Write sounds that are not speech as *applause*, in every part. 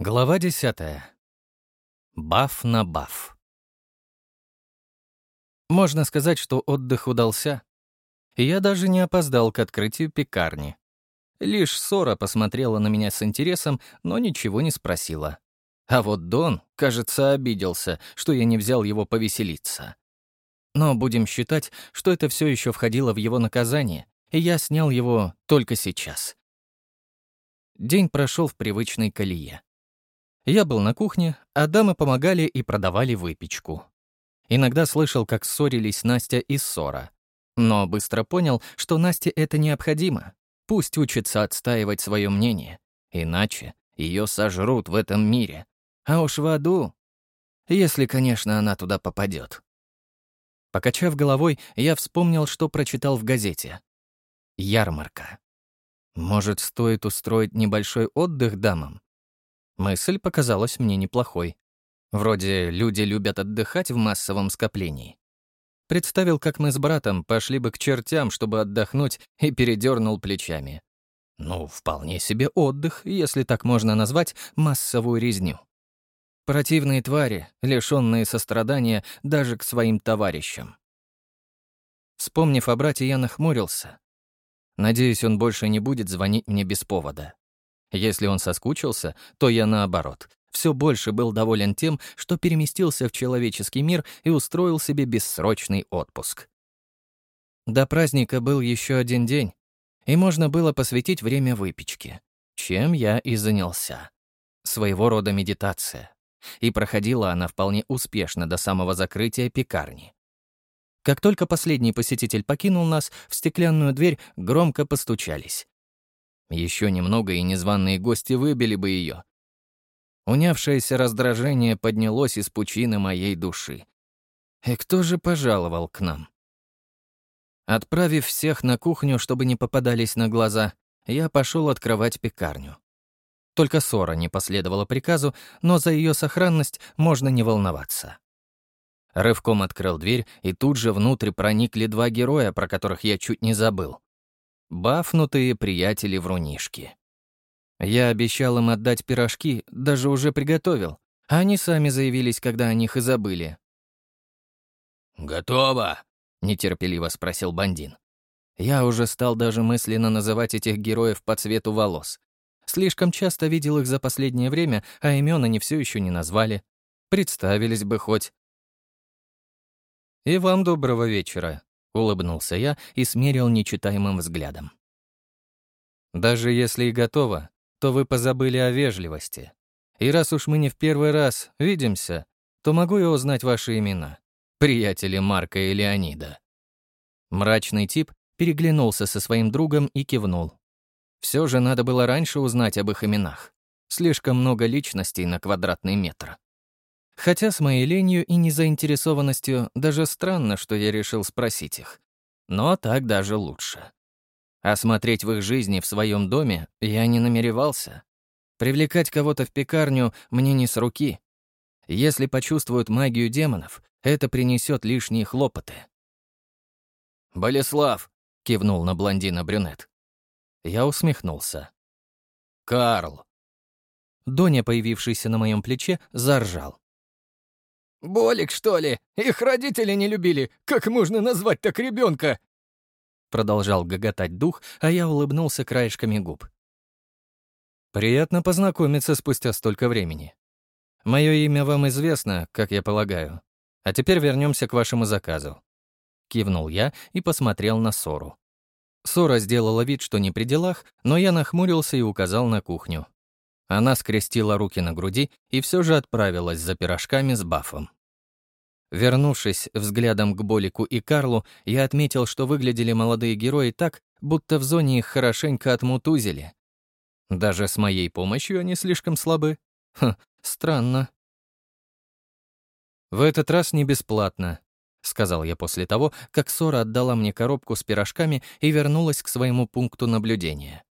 Глава десятая. Баф на баф. Можно сказать, что отдых удался. Я даже не опоздал к открытию пекарни. Лишь Сора посмотрела на меня с интересом, но ничего не спросила. А вот Дон, кажется, обиделся, что я не взял его повеселиться. Но будем считать, что это все еще входило в его наказание, и я снял его только сейчас. День прошел в привычной колее. Я был на кухне, а дамы помогали и продавали выпечку. Иногда слышал, как ссорились Настя и Сора. Но быстро понял, что Насте это необходимо. Пусть учится отстаивать свое мнение. Иначе ее сожрут в этом мире. А уж в аду, если, конечно, она туда попадет. Покачав головой, я вспомнил, что прочитал в газете. Ярмарка. Может, стоит устроить небольшой отдых дамам? Мысль показалась мне неплохой. Вроде люди любят отдыхать в массовом скоплении. Представил, как мы с братом пошли бы к чертям, чтобы отдохнуть, и передернул плечами. Ну, вполне себе отдых, если так можно назвать массовую резню. Противные твари, лишённые сострадания даже к своим товарищам. Вспомнив о брате, я нахмурился. Надеюсь, он больше не будет звонить мне без повода. Если он соскучился, то я наоборот. Все больше был доволен тем, что переместился в человеческий мир и устроил себе бессрочный отпуск. До праздника был еще один день, и можно было посвятить время выпечке, чем я и занялся. Своего рода медитация. И проходила она вполне успешно до самого закрытия пекарни. Как только последний посетитель покинул нас, в стеклянную дверь громко постучались. Еще немного, и незваные гости выбили бы ее. Унявшееся раздражение поднялось из пучины моей души. И кто же пожаловал к нам? Отправив всех на кухню, чтобы не попадались на глаза, я пошел открывать пекарню. Только ссора не последовала приказу, но за ее сохранность можно не волноваться. Рывком открыл дверь, и тут же внутрь проникли два героя, про которых я чуть не забыл. Бафнутые приятели-врунишки. Я обещал им отдать пирожки, даже уже приготовил. А они сами заявились, когда о них и забыли. «Готово?» — нетерпеливо спросил Бандин. Я уже стал даже мысленно называть этих героев по цвету волос. Слишком часто видел их за последнее время, а имен они все еще не назвали. Представились бы хоть. «И вам доброго вечера», — улыбнулся я и смерил нечитаемым взглядом. «Даже если и готово, то вы позабыли о вежливости. И раз уж мы не в первый раз видимся, то могу я узнать ваши имена, приятели Марка и Леонида». Мрачный тип переглянулся со своим другом и кивнул. Все же надо было раньше узнать об их именах. Слишком много личностей на квадратный метр. Хотя с моей ленью и незаинтересованностью даже странно, что я решил спросить их. Но так даже лучше. Осмотреть в их жизни в своем доме я не намеревался. Привлекать кого-то в пекарню мне не с руки. Если почувствуют магию демонов, это принесет лишние хлопоты. «Болеслав!» — кивнул на блондина брюнет. Я усмехнулся. «Карл!» Доня, появившийся на моем плече, заржал. «Болик, что ли? Их родители не любили. Как можно назвать так ребенка? Продолжал гоготать дух, а я улыбнулся краешками губ. «Приятно познакомиться спустя столько времени. Мое имя вам известно, как я полагаю. А теперь вернемся к вашему заказу». Кивнул я и посмотрел на Сору. Сора сделала вид, что не при делах, но я нахмурился и указал на кухню. Она скрестила руки на груди и все же отправилась за пирожками с бафом. Вернувшись взглядом к Болику и Карлу, я отметил, что выглядели молодые герои так, будто в зоне их хорошенько отмутузили. Даже с моей помощью они слишком слабы. Хм, странно. «В этот раз не бесплатно», — сказал я после того, как Сора отдала мне коробку с пирожками и вернулась к своему пункту наблюдения.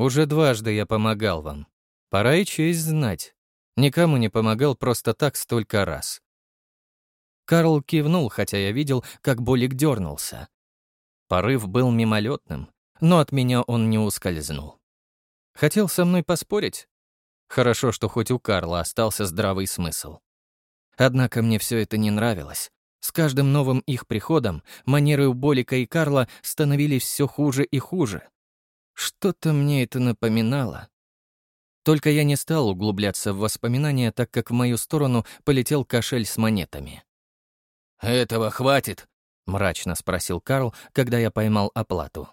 Уже дважды я помогал вам. Пора и честь знать. Никому не помогал просто так столько раз. Карл кивнул, хотя я видел, как Болик дернулся. Порыв был мимолетным, но от меня он не ускользнул. Хотел со мной поспорить? Хорошо, что хоть у Карла остался здравый смысл. Однако мне все это не нравилось. С каждым новым их приходом манеры у Болика и Карла становились все хуже и хуже. Что-то мне это напоминало. Только я не стал углубляться в воспоминания, так как в мою сторону полетел кошель с монетами. «Этого хватит?» — мрачно спросил Карл, когда я поймал оплату.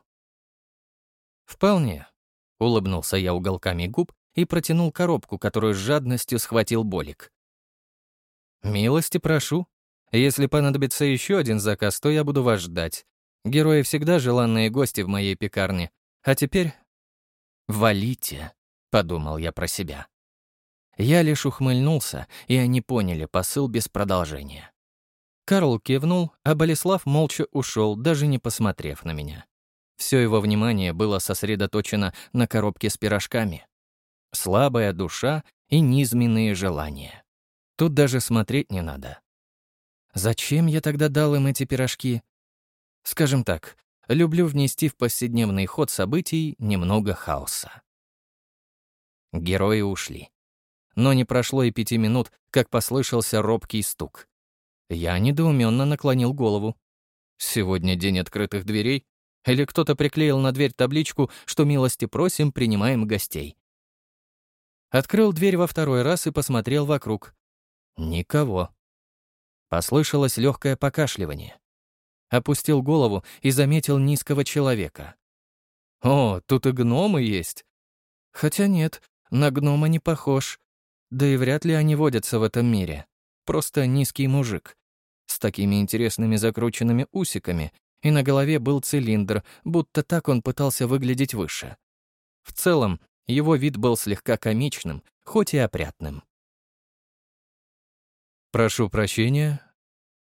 «Вполне», — улыбнулся я уголками губ и протянул коробку, которую с жадностью схватил Болик. «Милости прошу. Если понадобится еще один заказ, то я буду вас ждать. Герои всегда желанные гости в моей пекарне. А теперь... Валите», — подумал я про себя. Я лишь ухмыльнулся, и они поняли посыл без продолжения. Карл кивнул, а Болеслав молча ушел, даже не посмотрев на меня. Все его внимание было сосредоточено на коробке с пирожками. Слабая душа и низменные желания. Тут даже смотреть не надо. Зачем я тогда дал им эти пирожки? Скажем так, люблю внести в повседневный ход событий немного хаоса. Герои ушли. Но не прошло и пяти минут, как послышался робкий стук. Я недоуменно наклонил голову. Сегодня день открытых дверей? Или кто-то приклеил на дверь табличку, что милости просим, принимаем гостей? Открыл дверь во второй раз и посмотрел вокруг. Никого. Послышалось легкое покашливание. Опустил голову и заметил низкого человека. О, тут и гномы есть. Хотя нет, на гнома не похож. Да и вряд ли они водятся в этом мире. Просто низкий мужик. С такими интересными закрученными усиками, и на голове был цилиндр, будто так он пытался выглядеть выше. В целом, его вид был слегка комичным, хоть и опрятным. «Прошу прощения».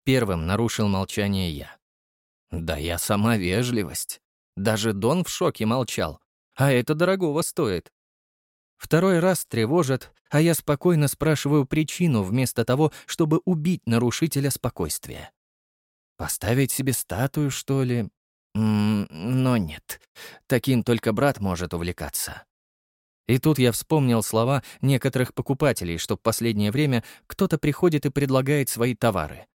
Первым нарушил молчание я. «Да я сама вежливость. Даже Дон в шоке молчал. А это дорогого стоит. Второй раз тревожат, а я спокойно спрашиваю причину вместо того, чтобы убить нарушителя спокойствия. Поставить себе статую, что ли? М -м, но нет. Таким только брат может увлекаться. И тут я вспомнил слова некоторых покупателей, что в последнее время кто-то приходит и предлагает свои товары.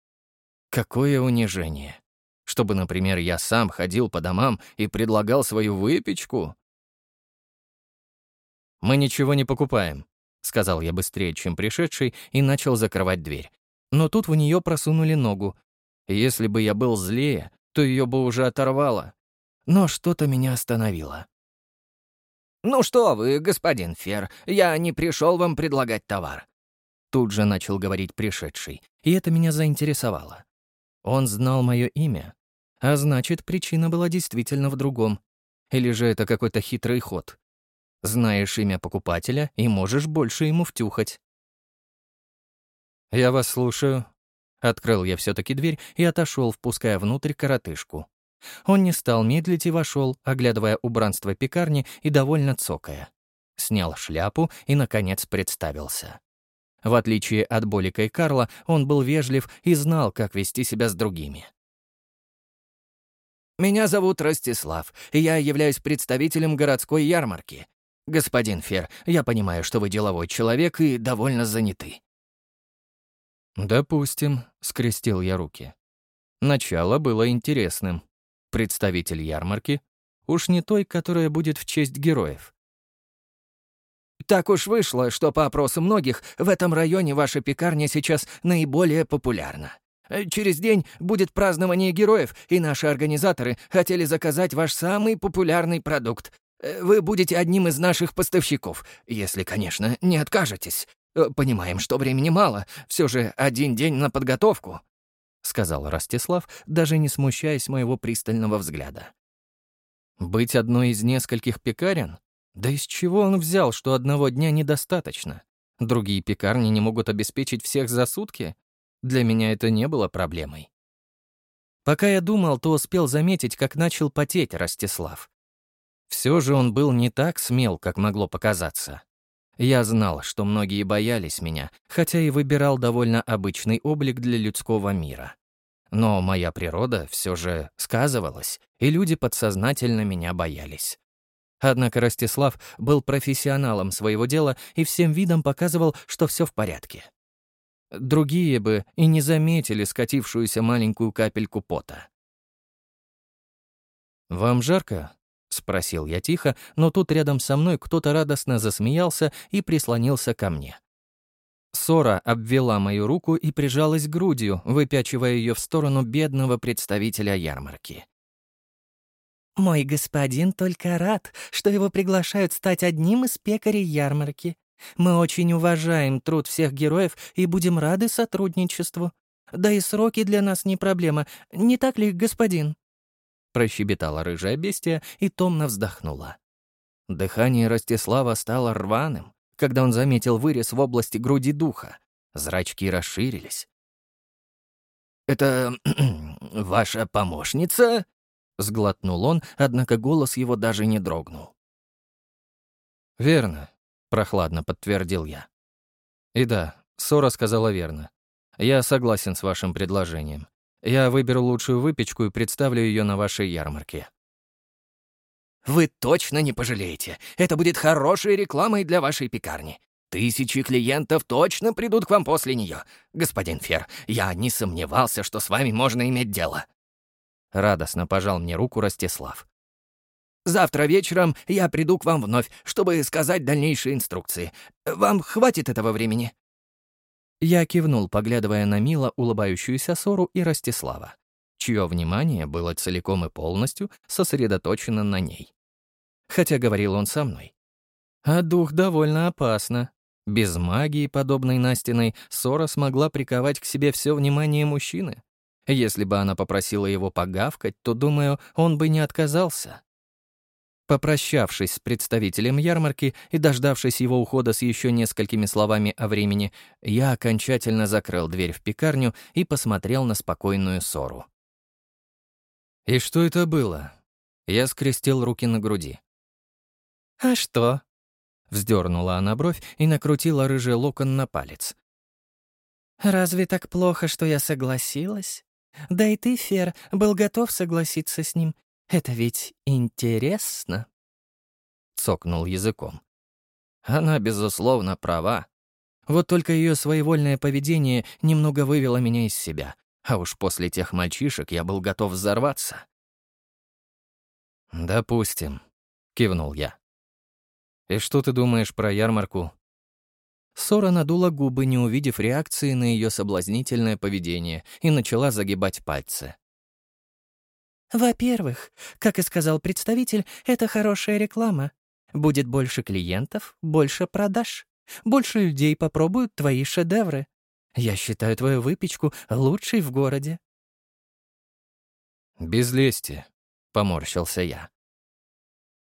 Какое унижение. Чтобы, например, я сам ходил по домам и предлагал свою выпечку. «Мы ничего не покупаем», — сказал я быстрее, чем пришедший, и начал закрывать дверь. Но тут в нее просунули ногу. Если бы я был злее, то ее бы уже оторвало. Но что-то меня остановило. «Ну что вы, господин Фер, я не пришел вам предлагать товар». Тут же начал говорить пришедший, и это меня заинтересовало. Он знал мое имя, а значит, причина была действительно в другом. Или же это какой-то хитрый ход. Знаешь имя покупателя и можешь больше ему втюхать. «Я вас слушаю». Открыл я все таки дверь и отошел, впуская внутрь коротышку. Он не стал медлить и вошел, оглядывая убранство пекарни и довольно цокая. Снял шляпу и, наконец, представился. В отличие от Болика и Карла, он был вежлив и знал, как вести себя с другими. «Меня зовут Ростислав, и я являюсь представителем городской ярмарки. Господин Фер, я понимаю, что вы деловой человек и довольно заняты». «Допустим», — скрестил я руки. Начало было интересным представитель ярмарки, уж не той, которая будет в честь героев. Так уж вышло, что по опросу многих в этом районе ваша пекарня сейчас наиболее популярна. Через день будет празднование героев, и наши организаторы хотели заказать ваш самый популярный продукт. Вы будете одним из наших поставщиков, если, конечно, не откажетесь. Понимаем, что времени мало, все же один день на подготовку. — сказал Ростислав, даже не смущаясь моего пристального взгляда. «Быть одной из нескольких пекарен? Да из чего он взял, что одного дня недостаточно? Другие пекарни не могут обеспечить всех за сутки? Для меня это не было проблемой». Пока я думал, то успел заметить, как начал потеть Ростислав. Все же он был не так смел, как могло показаться. Я знал, что многие боялись меня, хотя и выбирал довольно обычный облик для людского мира. Но моя природа все же сказывалась, и люди подсознательно меня боялись. Однако Ростислав был профессионалом своего дела и всем видом показывал, что все в порядке. Другие бы и не заметили скатившуюся маленькую капельку пота. «Вам жарко?» — спросил я тихо, но тут рядом со мной кто-то радостно засмеялся и прислонился ко мне. Сора обвела мою руку и прижалась грудью, выпячивая ее в сторону бедного представителя ярмарки. «Мой господин только рад, что его приглашают стать одним из пекарей ярмарки. Мы очень уважаем труд всех героев и будем рады сотрудничеству. Да и сроки для нас не проблема, не так ли, господин?» Прощебетала рыжая бестия и томно вздохнула. Дыхание Ростислава стало рваным, когда он заметил вырез в области груди духа. Зрачки расширились. «Это *clears throat* ваша помощница?» — сглотнул он, однако голос его даже не дрогнул. «Верно», — прохладно подтвердил я. «И да, Сора сказала верно. Я согласен с вашим предложением. Я выберу лучшую выпечку и представлю ее на вашей ярмарке». «Вы точно не пожалеете. Это будет хорошей рекламой для вашей пекарни. Тысячи клиентов точно придут к вам после нее. Господин Фер, я не сомневался, что с вами можно иметь дело». Радостно пожал мне руку Ростислав. Завтра вечером я приду к вам вновь, чтобы сказать дальнейшие инструкции. Вам хватит этого времени?» Я кивнул, поглядывая на мило улыбающуюся Сору и Ростислава, чье внимание было целиком и полностью сосредоточено на ней. Хотя говорил он со мной. А дух довольно опасно. Без магии, подобной Настиной, Сора смогла приковать к себе все внимание мужчины. Если бы она попросила его погавкать, то, думаю, он бы не отказался. Попрощавшись с представителем ярмарки и дождавшись его ухода с еще несколькими словами о времени, я окончательно закрыл дверь в пекарню и посмотрел на спокойную ссору. «И что это было?» Я скрестил руки на груди. «А что?» Вздернула она бровь и накрутила рыжий локон на палец. «Разве так плохо, что я согласилась? Да и ты, Фер, был готов согласиться с ним, это ведь интересно. Цокнул языком. Она, безусловно, права. Вот только ее своевольное поведение немного вывело меня из себя, а уж после тех мальчишек я был готов взорваться. «Допустим», — кивнул я. «И что ты думаешь про ярмарку?» Сора надула губы, не увидев реакции на ее соблазнительное поведение, и начала загибать пальцы. Во-первых, как и сказал представитель, это хорошая реклама. Будет больше клиентов, больше продаж. Больше людей попробуют твои шедевры. Я считаю твою выпечку лучшей в городе. «Без лести», — поморщился я.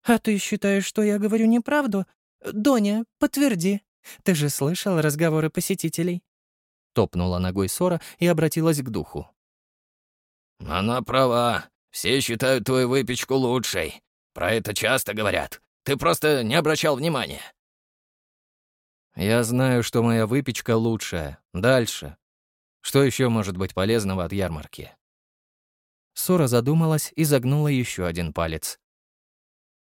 «А ты считаешь, что я говорю неправду? Доня, подтверди. Ты же слышал разговоры посетителей?» Топнула ногой Сора и обратилась к духу. «Она права. Все считают твою выпечку лучшей. Про это часто говорят. Ты просто не обращал внимания». «Я знаю, что моя выпечка лучшая. Дальше. Что еще может быть полезного от ярмарки?» Сора задумалась и загнула еще один палец.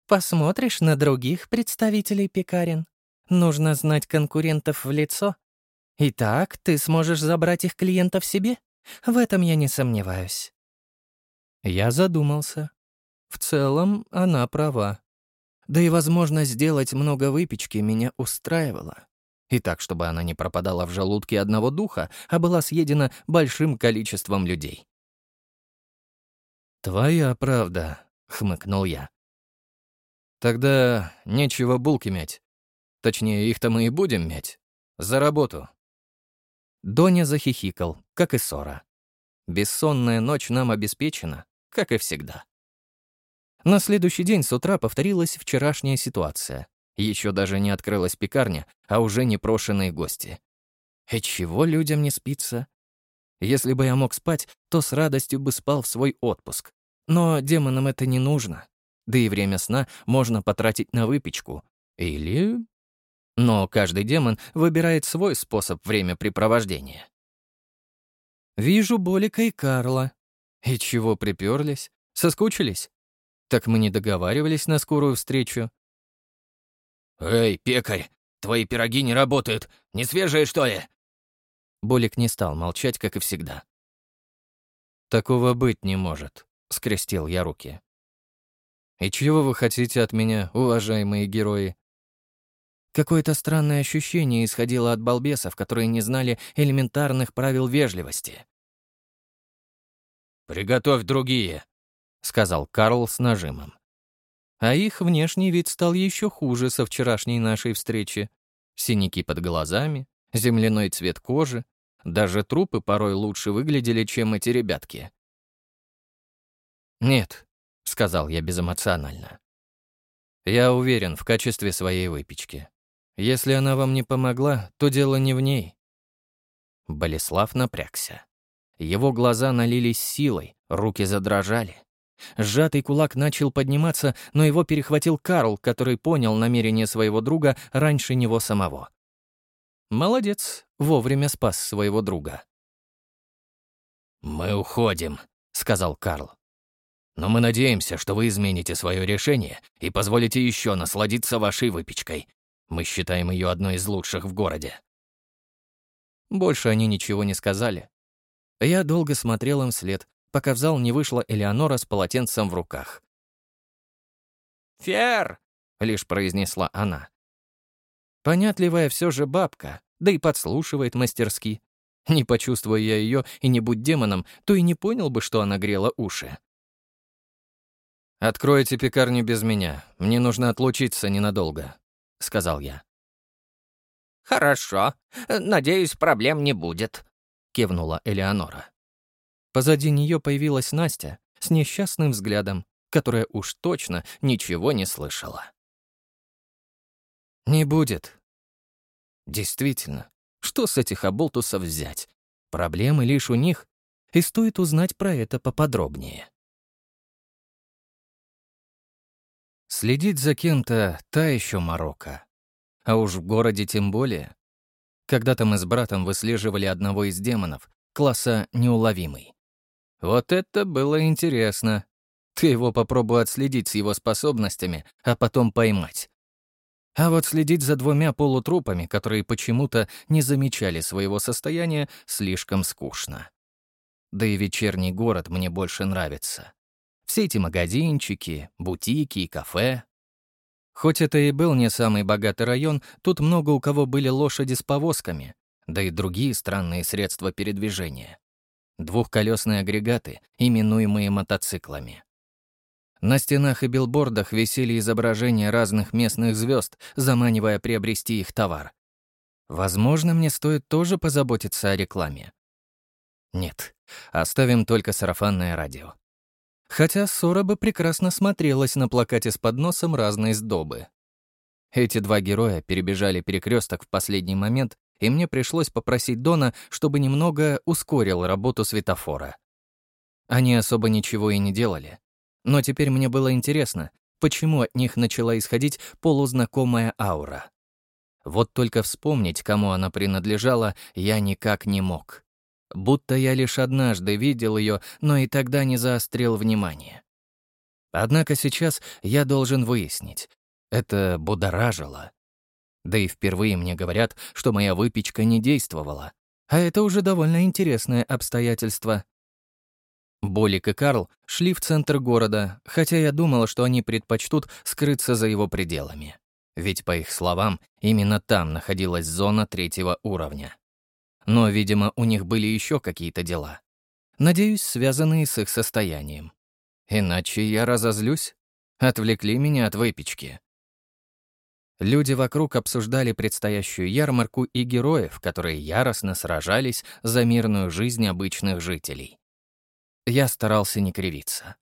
«Посмотришь на других представителей пекарен. Нужно знать конкурентов в лицо. И так ты сможешь забрать их клиентов себе. В этом я не сомневаюсь». Я задумался. В целом, она права. Да и возможность сделать много выпечки меня устраивала. И так, чтобы она не пропадала в желудке одного духа, а была съедена большим количеством людей. «Твоя правда», — хмыкнул я. «Тогда нечего булки мять. Точнее, их-то мы и будем мять. За работу». Доня захихикал, как и Сора. Бессонная ночь нам обеспечена, как и всегда. На следующий день с утра повторилась вчерашняя ситуация. Еще даже не открылась пекарня, а уже непрошенные гости. И чего людям не спится? Если бы я мог спать, то с радостью бы спал в свой отпуск. Но демонам это не нужно. Да и время сна можно потратить на выпечку. Или... Но каждый демон выбирает свой способ времяпрепровождения. Вижу Болика и Карла. И чего приперлись? Соскучились? Так мы не договаривались на скорую встречу. «Эй, пекарь, твои пироги не работают. Не свежие, что ли?» Болик не стал молчать, как и всегда. «Такого быть не может», — скрестил я руки. «И чего вы хотите от меня, уважаемые герои?» Какое-то странное ощущение исходило от балбесов, которые не знали элементарных правил вежливости. «Приготовь другие», — сказал Карл с нажимом. А их внешний вид стал еще хуже со вчерашней нашей встречи. Синяки под глазами, земляной цвет кожи, даже трупы порой лучше выглядели, чем эти ребятки. «Нет», — сказал я безэмоционально. «Я уверен в качестве своей выпечки. Если она вам не помогла, то дело не в ней». Болеслав напрягся. Его глаза налились силой, руки задрожали. Сжатый кулак начал подниматься, но его перехватил Карл, который понял намерение своего друга раньше него самого. Молодец, вовремя спас своего друга. «Мы уходим», — сказал Карл. «Но мы надеемся, что вы измените свое решение и позволите еще насладиться вашей выпечкой. Мы считаем ее одной из лучших в городе». Больше они ничего не сказали. Я долго смотрел им вслед, пока в зал не вышла Элеонора с полотенцем в руках. «Фер!» — лишь произнесла она. Понятливая все же бабка, да и подслушивает мастерски. Не почувствуя я ее и не будь демоном, то и не понял бы, что она грела уши. «Откройте пекарню без меня. Мне нужно отлучиться ненадолго», — сказал я. «Хорошо. Надеюсь, проблем не будет», — кивнула Элеонора. Позади нее появилась Настя с несчастным взглядом, которая уж точно ничего не слышала. «Не будет». Действительно, что с этих оболтусов взять? Проблемы лишь у них, и стоит узнать про это поподробнее. Следить за кем-то — та еще морока. А уж в городе тем более. Когда-то мы с братом выслеживали одного из демонов, класса «Неуловимый». Вот это было интересно. Ты его попробуй отследить с его способностями, а потом поймать. А вот следить за двумя полутрупами, которые почему-то не замечали своего состояния, слишком скучно. Да и вечерний город мне больше нравится. Все эти магазинчики, бутики и кафе. Хоть это и был не самый богатый район, тут много у кого были лошади с повозками, да и другие странные средства передвижения двухколесные агрегаты, именуемые мотоциклами. На стенах и билбордах висели изображения разных местных звезд, заманивая приобрести их товар. Возможно, мне стоит тоже позаботиться о рекламе. Нет, оставим только сарафанное радио. Хотя ссора бы прекрасно смотрелась на плакате с подносом разной сдобы. Эти два героя перебежали перекресток в последний момент и мне пришлось попросить Дона, чтобы немного ускорил работу светофора. Они особо ничего и не делали. Но теперь мне было интересно, почему от них начала исходить полузнакомая аура. Вот только вспомнить, кому она принадлежала, я никак не мог. Будто я лишь однажды видел ее, но и тогда не заострил внимание. Однако сейчас я должен выяснить. Это будоражило. Да и впервые мне говорят, что моя выпечка не действовала. А это уже довольно интересное обстоятельство. Болик и Карл шли в центр города, хотя я думала, что они предпочтут скрыться за его пределами. Ведь, по их словам, именно там находилась зона третьего уровня. Но, видимо, у них были еще какие-то дела. Надеюсь, связанные с их состоянием. Иначе я разозлюсь. Отвлекли меня от выпечки. Люди вокруг обсуждали предстоящую ярмарку и героев, которые яростно сражались за мирную жизнь обычных жителей. Я старался не кривиться.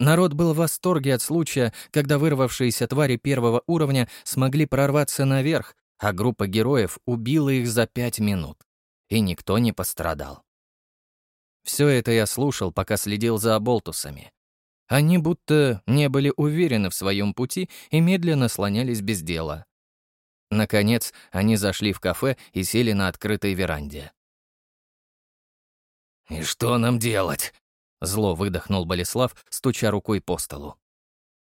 Народ был в восторге от случая, когда вырвавшиеся твари первого уровня смогли прорваться наверх, а группа героев убила их за пять минут. И никто не пострадал. Все это я слушал, пока следил за оболтусами. Они будто не были уверены в своем пути и медленно слонялись без дела. Наконец, они зашли в кафе и сели на открытой веранде. «И что нам делать?» — зло выдохнул Болеслав, стуча рукой по столу.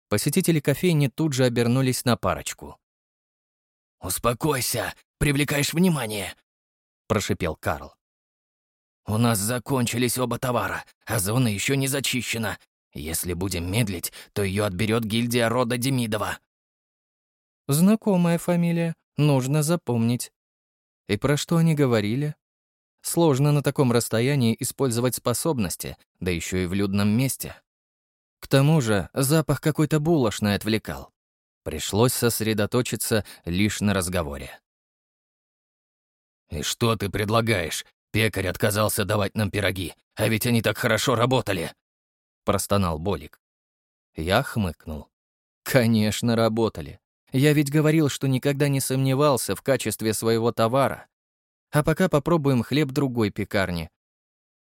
Посетители кофейни тут же обернулись на парочку. «Успокойся, привлекаешь внимание», — прошипел Карл. «У нас закончились оба товара, а зона еще не зачищена. Если будем медлить, то ее отберет гильдия рода Демидова». Знакомая фамилия, нужно запомнить. И про что они говорили? Сложно на таком расстоянии использовать способности, да еще и в людном месте. К тому же запах какой-то булочной отвлекал. Пришлось сосредоточиться лишь на разговоре. «И что ты предлагаешь? Пекарь отказался давать нам пироги, а ведь они так хорошо работали!» — простонал Болик. Я хмыкнул. «Конечно, работали. Я ведь говорил, что никогда не сомневался в качестве своего товара. А пока попробуем хлеб другой пекарни.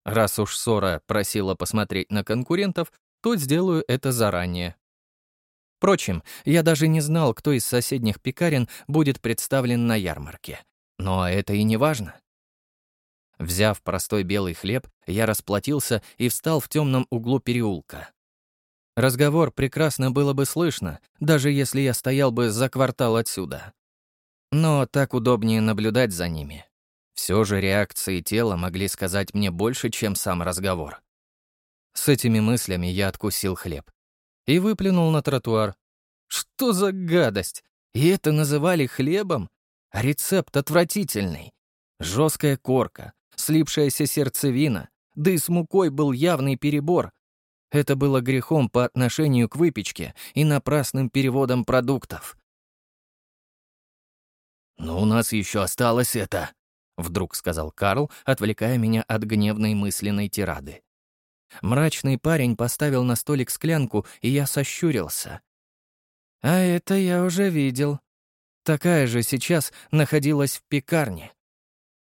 Раз уж Сора просила посмотреть на конкурентов, то сделаю это заранее. Впрочем, я даже не знал, кто из соседних пекарен будет представлен на ярмарке. Но это и не важно. Взяв простой белый хлеб, я расплатился и встал в темном углу переулка. Разговор прекрасно было бы слышно, даже если я стоял бы за квартал отсюда. Но так удобнее наблюдать за ними. Все же реакции тела могли сказать мне больше, чем сам разговор. С этими мыслями я откусил хлеб и выплюнул на тротуар. Что за гадость? И это называли хлебом? Рецепт отвратительный. Жесткая корка, слипшаяся сердцевина, да и с мукой был явный перебор, это было грехом по отношению к выпечке и напрасным переводом продуктов. «Но у нас еще осталось это», — вдруг сказал Карл, отвлекая меня от гневной мысленной тирады. Мрачный парень поставил на столик склянку, и я сощурился. А это я уже видел. Такая же сейчас находилась в пекарне.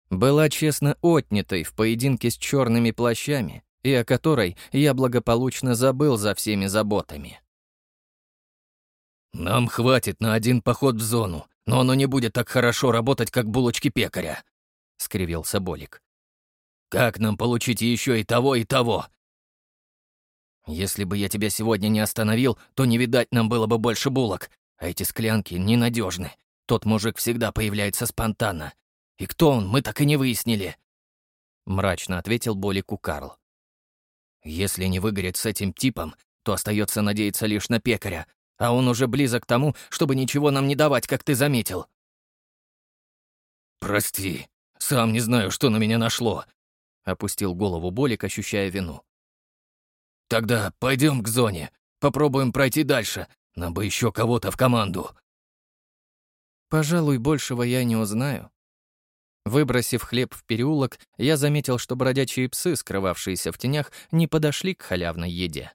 Была честно отнятой в поединке с черными плащами, и о которой я благополучно забыл за всеми заботами. «Нам хватит на один поход в зону, но оно не будет так хорошо работать, как булочки пекаря», — скривился Болик. «Как нам получить еще и того, и того?» «Если бы я тебя сегодня не остановил, то не видать нам было бы больше булок, а эти склянки ненадежны. Тот мужик всегда появляется спонтанно. И кто он, мы так и не выяснили», — мрачно ответил Болику Карл. Если не выгорит с этим типом, то остается надеяться лишь на пекаря, а он уже близок к тому, чтобы ничего нам не давать, как ты заметил. «Прости, сам не знаю, что на меня нашло», — опустил голову Болик, ощущая вину. «Тогда пойдем к зоне, попробуем пройти дальше, нам бы еще кого-то в команду». «Пожалуй, большего я не узнаю», Выбросив хлеб в переулок, я заметил, что бродячие псы, скрывавшиеся в тенях, не подошли к халявной еде.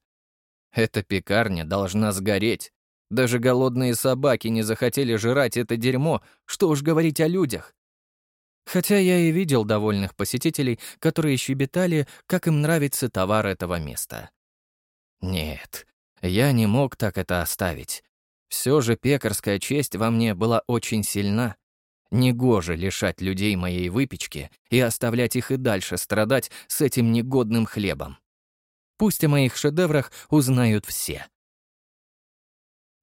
Эта пекарня должна сгореть. Даже голодные собаки не захотели жрать это дерьмо, что уж говорить о людях. Хотя я и видел довольных посетителей, которые щебетали, как им нравится товар этого места. Нет, я не мог так это оставить. Все же пекарская честь во мне была очень сильна, Негоже лишать людей моей выпечки и оставлять их и дальше страдать с этим негодным хлебом. Пусть о моих шедеврах узнают все.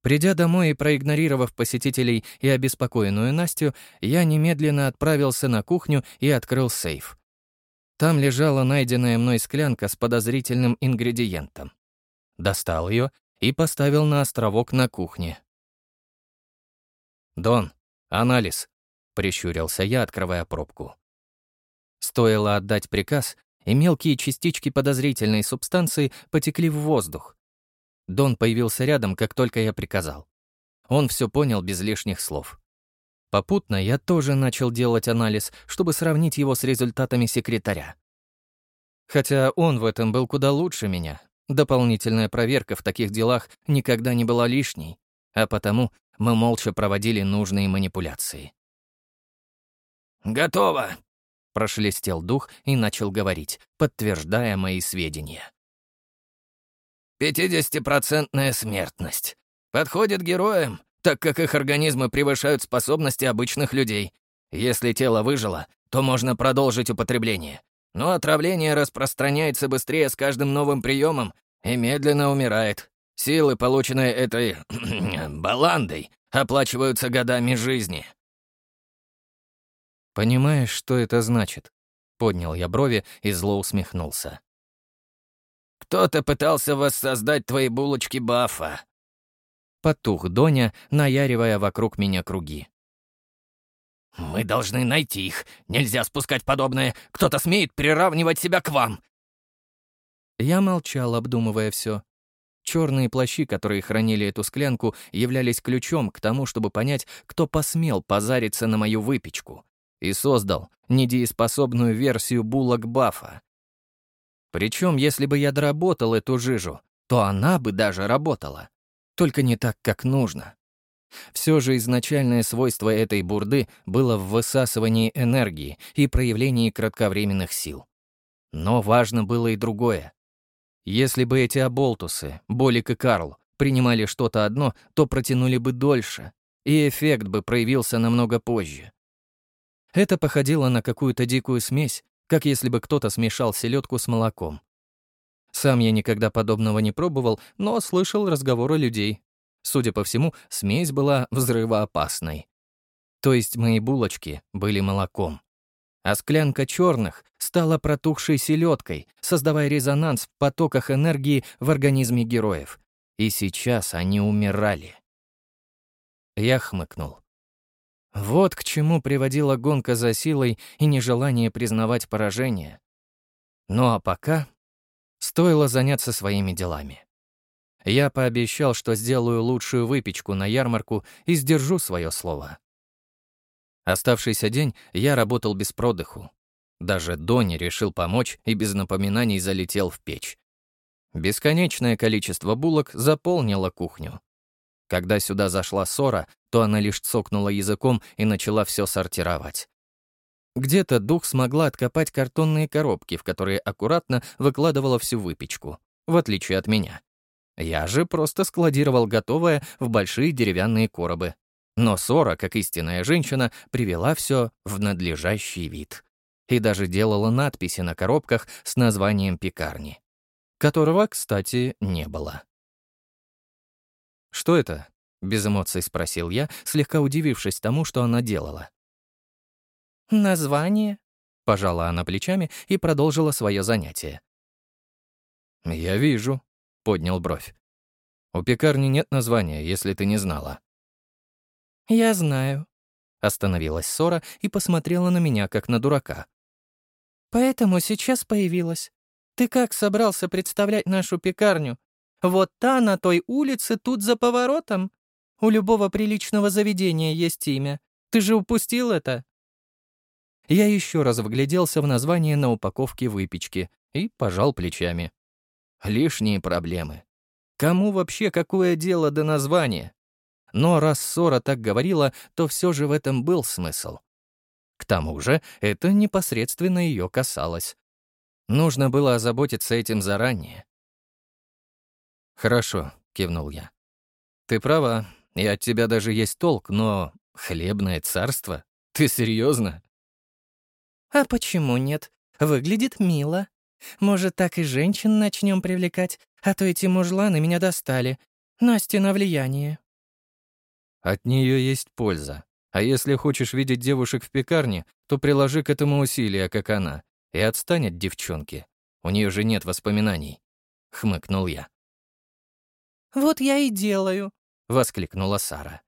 Придя домой и проигнорировав посетителей и обеспокоенную Настю, я немедленно отправился на кухню и открыл сейф. Там лежала найденная мной склянка с подозрительным ингредиентом. Достал ее и поставил на островок на кухне. «Дон, анализ», Прищурился я, открывая пробку. Стоило отдать приказ, и мелкие частички подозрительной субстанции потекли в воздух. Дон появился рядом, как только я приказал. Он все понял без лишних слов. Попутно я тоже начал делать анализ, чтобы сравнить его с результатами секретаря. Хотя он в этом был куда лучше меня. Дополнительная проверка в таких делах никогда не была лишней, а потому мы молча проводили нужные манипуляции. «Готово!» — прошелестел дух и начал говорить, подтверждая мои сведения. «Пятидесятипроцентная смертность. Подходит героям, так как их организмы превышают способности обычных людей. Если тело выжило, то можно продолжить употребление. Но отравление распространяется быстрее с каждым новым приемом и медленно умирает. Силы, полученные этой *clears throat* баландой, оплачиваются годами жизни. «Понимаешь, что это значит?» Поднял я брови и зло усмехнулся. «Кто-то пытался воссоздать твои булочки Баффа». Потух Доня, наяривая вокруг меня круги. «Мы должны найти их. Нельзя спускать подобное. Кто-то смеет приравнивать себя к вам». Я молчал, обдумывая все. Черные плащи, которые хранили эту склянку, являлись ключом к тому, чтобы понять, кто посмел позариться на мою выпечку и создал недееспособную версию булок Бафа. Причем, если бы я доработал эту жижу, то она бы даже работала. Только не так, как нужно. Все же изначальное свойство этой бурды было в высасывании энергии и проявлении кратковременных сил. Но важно было и другое. Если бы эти оболтусы, Болик и Карл, принимали что-то одно, то протянули бы дольше, и эффект бы проявился намного позже. Это походило на какую-то дикую смесь, как если бы кто-то смешал селедку с молоком. Сам я никогда подобного не пробовал, но слышал разговоры людей. Судя по всему, смесь была взрывоопасной. То есть мои булочки были молоком. А склянка черных стала протухшей селедкой, создавая резонанс в потоках энергии в организме героев. И сейчас они умирали. Я хмыкнул. Вот к чему приводила гонка за силой и нежелание признавать поражение. Ну а пока стоило заняться своими делами. Я пообещал, что сделаю лучшую выпечку на ярмарку и сдержу свое слово. Оставшийся день я работал без продыху. Даже Дони решил помочь и без напоминаний залетел в печь. Бесконечное количество булок заполнило кухню. Когда сюда зашла ссора, то она лишь цокнула языком и начала все сортировать. Где-то дух смогла откопать картонные коробки, в которые аккуратно выкладывала всю выпечку, в отличие от меня. Я же просто складировал готовое в большие деревянные коробы. Но Сора, как истинная женщина, привела все в надлежащий вид. И даже делала надписи на коробках с названием пекарни. Которого, кстати, не было. «Что это?» — без эмоций спросил я, слегка удивившись тому, что она делала. «Название?» — пожала она плечами и продолжила свое занятие. «Я вижу», — поднял бровь. «У пекарни нет названия, если ты не знала». «Я знаю», — остановилась Сора и посмотрела на меня, как на дурака. «Поэтому сейчас появилась. Ты как собрался представлять нашу пекарню? Вот та на той улице тут за поворотом. У любого приличного заведения есть имя. Ты же упустил это?» Я еще раз вгляделся в название на упаковке выпечки и пожал плечами. Лишние проблемы. Кому вообще какое дело до названия? Но раз Сора так говорила, то все же в этом был смысл. К тому же это непосредственно ее касалось. Нужно было озаботиться этим заранее. «Хорошо», — кивнул я. «Ты права, и от тебя даже есть толк, но хлебное царство? Ты серьезно? «А почему нет? Выглядит мило. Может, так и женщин начнем привлекать, а то эти мужланы меня достали. Настя на влияние». От нее есть польза. А если хочешь видеть девушек в пекарне, то приложи к этому усилия, как она, и отстань от девчонки. У нее же нет воспоминаний», — хмыкнул я. «Вот я и делаю», — воскликнула Сара.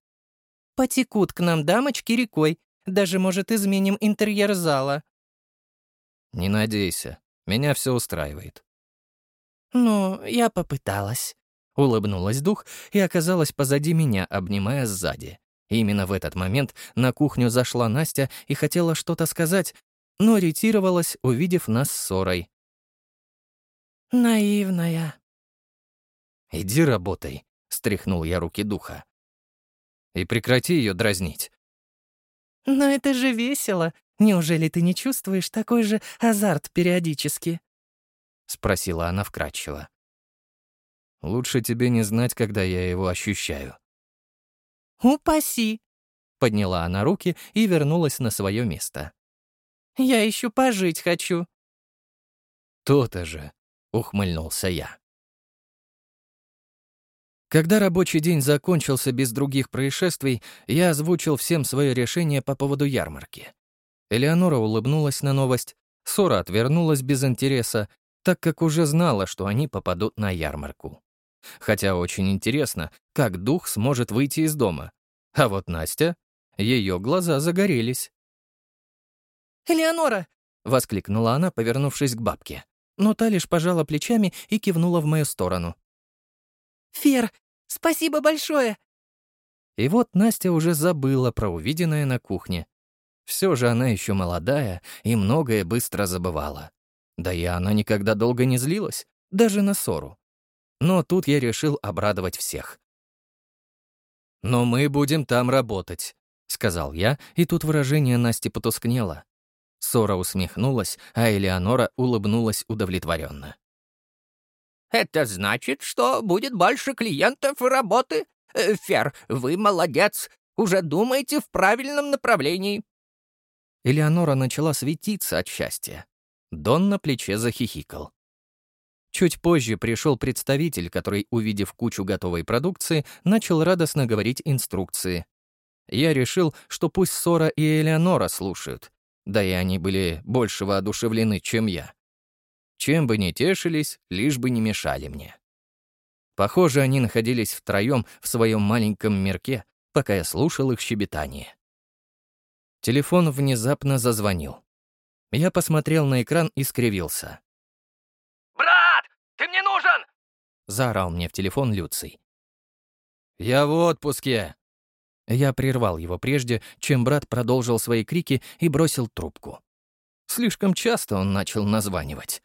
«Потекут к нам дамочки рекой. Даже, может, изменим интерьер зала». «Не надейся. Меня все устраивает». «Ну, я попыталась», — улыбнулась дух и оказалась позади меня, обнимая сзади. Именно в этот момент на кухню зашла Настя и хотела что-то сказать, но ретировалась, увидев нас ссорой. «Наивная», «Иди работай», — стряхнул я руки духа. «И прекрати ее дразнить». «Но это же весело. Неужели ты не чувствуешь такой же азарт периодически?» — спросила она вкратчиво. «Лучше тебе не знать, когда я его ощущаю». «Упаси!» — подняла она руки и вернулась на свое место. «Я еще пожить хочу». «То-то же», — ухмыльнулся я. Когда рабочий день закончился без других происшествий, я озвучил всем свое решение по поводу ярмарки. Элеонора улыбнулась на новость, Сора отвернулась без интереса, так как уже знала, что они попадут на ярмарку. Хотя очень интересно, как дух сможет выйти из дома. А вот Настя, ее глаза загорелись. «Элеонора!» — воскликнула она, повернувшись к бабке. Но та лишь пожала плечами и кивнула в мою сторону. «Фер, спасибо большое!» И вот Настя уже забыла про увиденное на кухне. Все же она еще молодая и многое быстро забывала. Да и она никогда долго не злилась, даже на ссору. Но тут я решил обрадовать всех. «Но мы будем там работать», — сказал я, и тут выражение Насти потускнело. Сора усмехнулась, а Элеонора улыбнулась удовлетворенно. «Это значит, что будет больше клиентов и работы? Э, Фер, вы молодец, уже думаете в правильном направлении». Элеонора начала светиться от счастья. Дон на плече захихикал. Чуть позже пришел представитель, который, увидев кучу готовой продукции, начал радостно говорить инструкции. Я решил, что пусть Сора и Элеонора слушают, да и они были больше воодушевлены, чем я. Чем бы ни тешились, лишь бы не мешали мне. Похоже, они находились втроем в своем маленьком мирке, пока я слушал их щебетание. Телефон внезапно зазвонил. Я посмотрел на экран и скривился. «Брат, ты мне нужен!» — заорал мне в телефон Люций. «Я в отпуске!» Я прервал его прежде, чем брат продолжил свои крики и бросил трубку. Слишком часто он начал названивать.